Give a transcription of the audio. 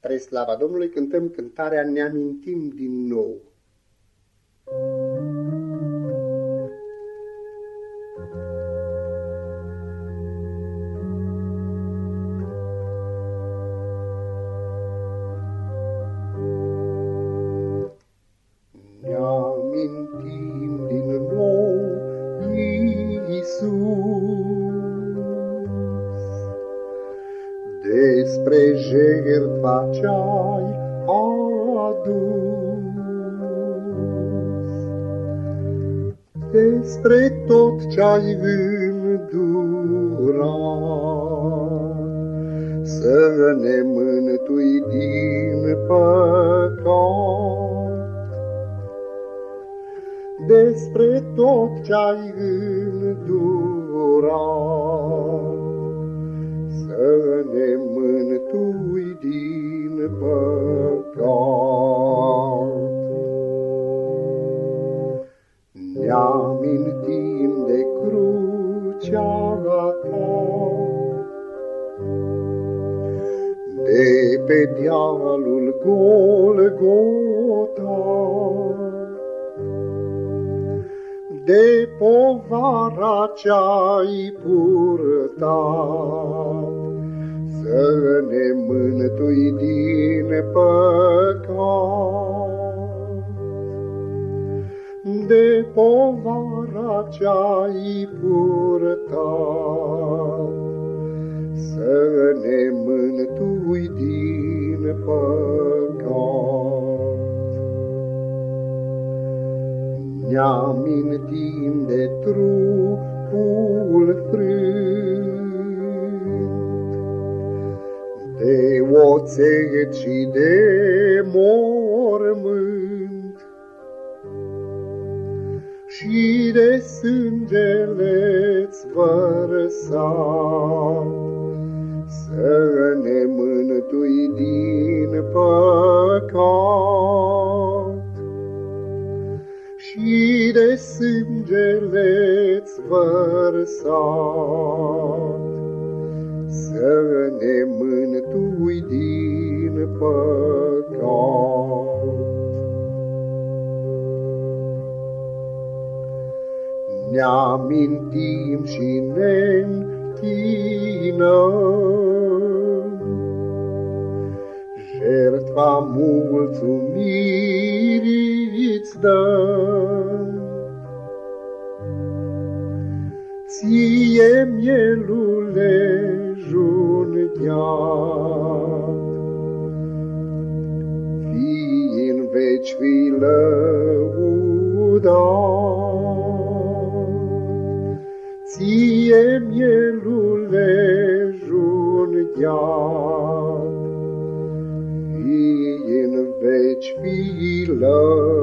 Spre slava Domnului cântăm cântarea Ne amintim din nou. Ne despre jertfa ce-ai adus, despre tot ce-ai îndurat, să ne mântui din păcat. Despre tot ce-ai îndurat, să ne mântui din păcat. Ne amintim de crucea ta, de pe dealul Golgota, de povara ce-ai purtat, să ne mântui din păcat. De povara ce-ai purtat, să ne mântui din păcat. Ne amintim de trupul frânt, de oțet și de mormânt, și de sângele-ți vărsat, să ne mântui din păcat. Și de sângele-ți vărsat, să ne mântui din păcat. Ne amintim și ne închinăm, jertfa mulțumirii îți dăm. Ție, mielule junghiat, fii în veci fi lăudat. Ție, mielule junghiat, fii în veci fi lăudat.